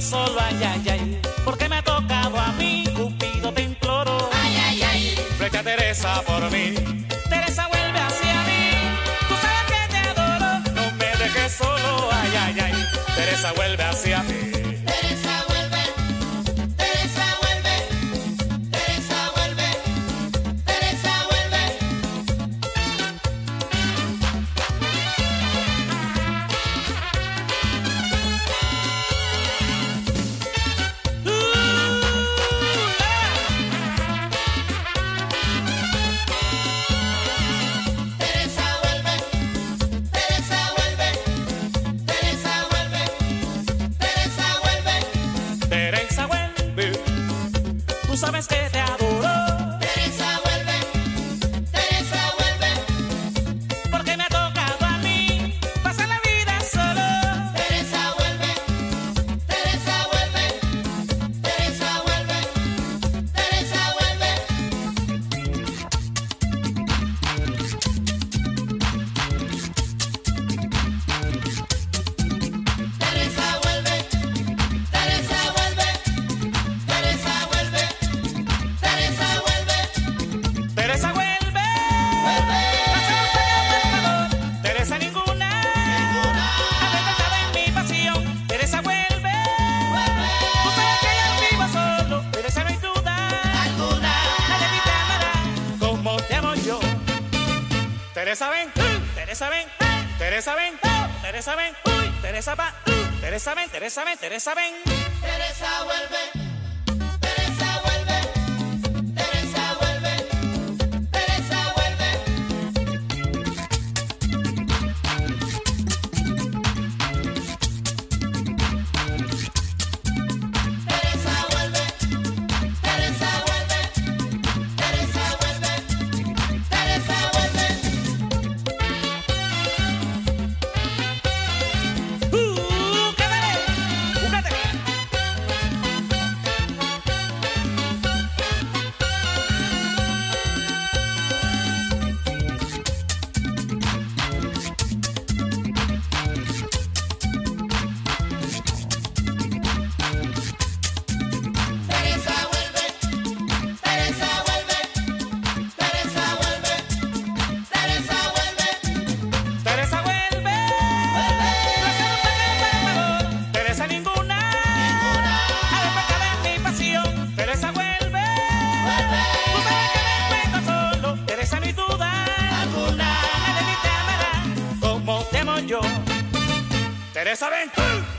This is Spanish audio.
solo, ay, ay, ay. Porque me ha tocado a mí, Cupido te imploro. Ay, ay, ay. Flecha Teresa por mí. sabes que te adoro. Teresa ven, Teresa ven, Teresa ven, Teresa ven, Teresa pa, Teresa ven, Teresa ven, Teresa ven. Teresa vuelve. yo. Teresa Ventura.